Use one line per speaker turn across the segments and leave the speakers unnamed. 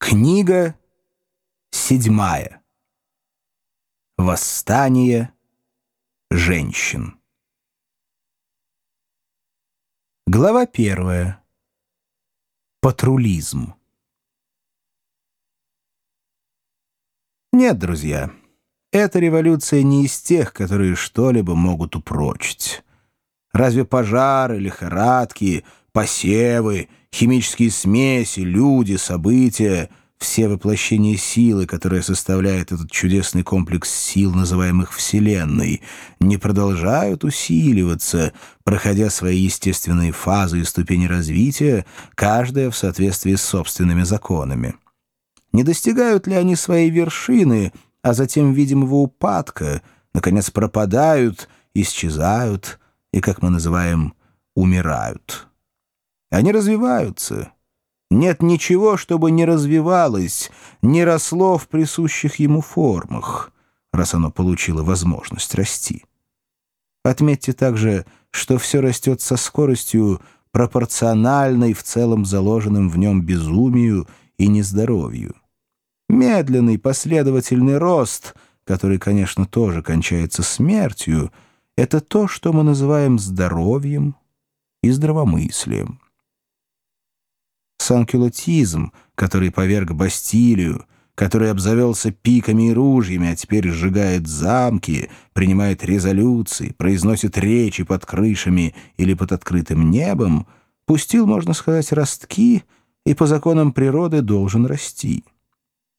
Книга седьмая. Восстание женщин. Глава первая. Патрулизм. Нет, друзья, эта революция не из тех, которые что-либо могут упрочить. Разве пожары, лихорадки, посевы, химические смеси, люди, события — все воплощения силы, которые составляют этот чудесный комплекс сил, называемых Вселенной, не продолжают усиливаться, проходя свои естественные фазы и ступени развития, каждая в соответствии с собственными законами. Не достигают ли они своей вершины, а затем видимого упадка, наконец пропадают, исчезают и, как мы называем, умирают? Они развиваются. Нет ничего, чтобы не развивалось, не росло в присущих ему формах, раз оно получило возможность расти. Отметьте также, что все растет со скоростью, пропорциональной в целом заложенным в нем безумию и нездоровью. Медленный последовательный рост, который, конечно, тоже кончается смертью, это то, что мы называем здоровьем и здравомыслием санкюлотизм, который поверг Бастилию, который обзавелся пиками и ружьями, а теперь сжигает замки, принимает резолюции, произносит речи под крышами или под открытым небом, пустил, можно сказать, ростки и по законам природы должен расти.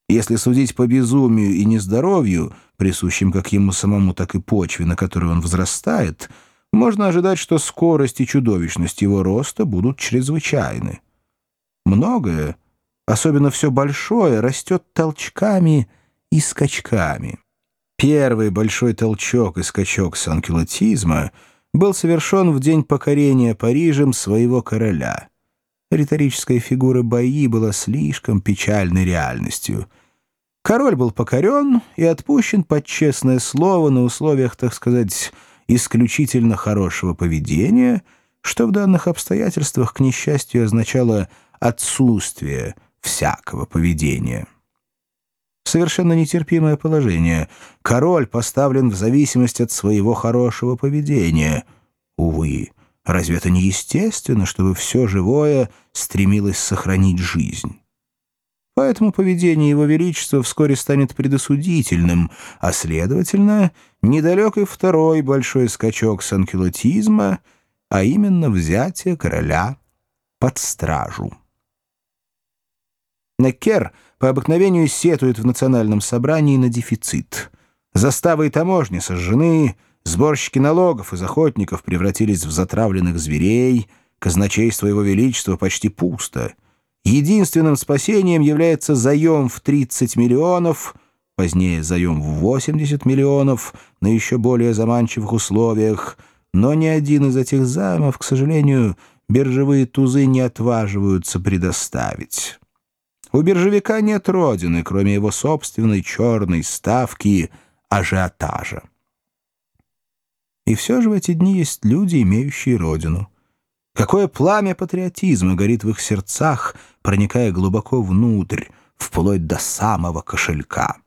Если судить по безумию и нездоровью, присущим как ему самому, так и почве, на которой он взрастает, можно ожидать, что скорость и чудовищность его роста будут чрезвычайны. Многое, особенно все большое, растет толчками и скачками. Первый большой толчок и скачок санкелотизма был совершен в день покорения Парижем своего короля. Риторическая фигура Баи была слишком печальной реальностью. Король был покорен и отпущен под честное слово на условиях, так сказать, исключительно хорошего поведения, что в данных обстоятельствах, к несчастью, означало отсутствие всякого поведения. Совершенно нетерпимое положение. Король поставлен в зависимость от своего хорошего поведения. Увы, разве это не естественно, чтобы все живое стремилось сохранить жизнь? Поэтому поведение Его Величества вскоре станет предосудительным, а, следовательно, недалек и второй большой скачок санкелотизма, а именно взятие короля под стражу. Неккер по обыкновению сетует в национальном собрании на дефицит. Заставы и таможни сожжены, сборщики налогов из охотников превратились в затравленных зверей, казначейство его величества почти пусто. Единственным спасением является заем в 30 миллионов, позднее заем в 80 миллионов на еще более заманчивых условиях, но ни один из этих займов, к сожалению, биржевые тузы не отваживаются предоставить. У биржевика нет родины, кроме его собственной черной ставки ажиотажа. И все же в эти дни есть люди, имеющие родину. Какое пламя патриотизма горит в их сердцах, проникая глубоко внутрь, вплоть до самого кошелька.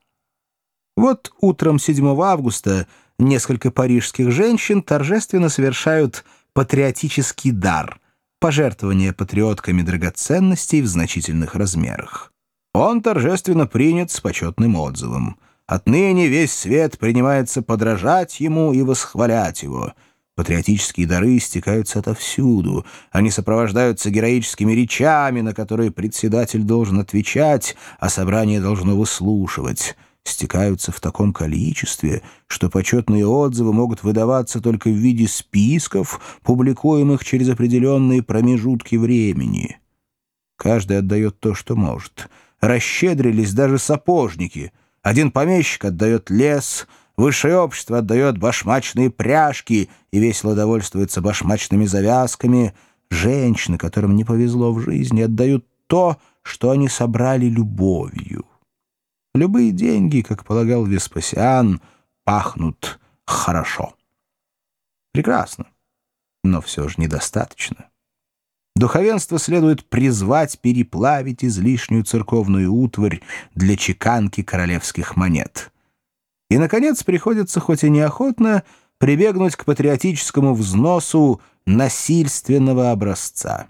Вот утром 7 августа несколько парижских женщин торжественно совершают патриотический дар — пожертвование патриотками драгоценностей в значительных размерах. Он торжественно принят с почетным отзывом. Отныне весь свет принимается подражать ему и восхвалять его. Патриотические дары стекаются отовсюду. Они сопровождаются героическими речами, на которые председатель должен отвечать, а собрание должно выслушивать стекаются в таком количестве, что почетные отзывы могут выдаваться только в виде списков, публикуемых через определенные промежутки времени. Каждый отдает то, что может. Расщедрились даже сапожники. Один помещик отдает лес, высшее общество отдает башмачные пряжки и весело довольствуется башмачными завязками. Женщины, которым не повезло в жизни, отдают то, что они собрали любовью. Любые деньги, как полагал Веспасиан, пахнут хорошо. Прекрасно, но все же недостаточно. Духовенство следует призвать переплавить излишнюю церковную утварь для чеканки королевских монет. И, наконец, приходится хоть и неохотно прибегнуть к патриотическому взносу насильственного образца.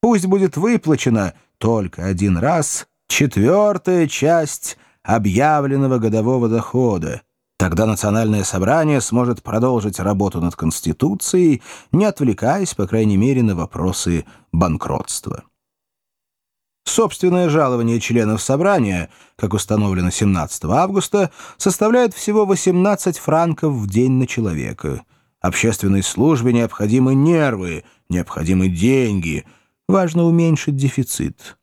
Пусть будет выплачена только один раз четвертая часть объявленного годового дохода. Тогда национальное собрание сможет продолжить работу над Конституцией, не отвлекаясь, по крайней мере, на вопросы банкротства. Собственное жалование членов собрания, как установлено 17 августа, составляет всего 18 франков в день на человека. Общественной службе необходимы нервы, необходимы деньги. Важно уменьшить дефицит.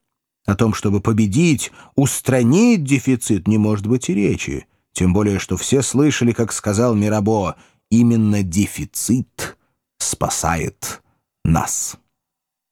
О том, чтобы победить, устранить дефицит, не может быть и речи. Тем более, что все слышали, как сказал Мирабо, именно дефицит спасает нас.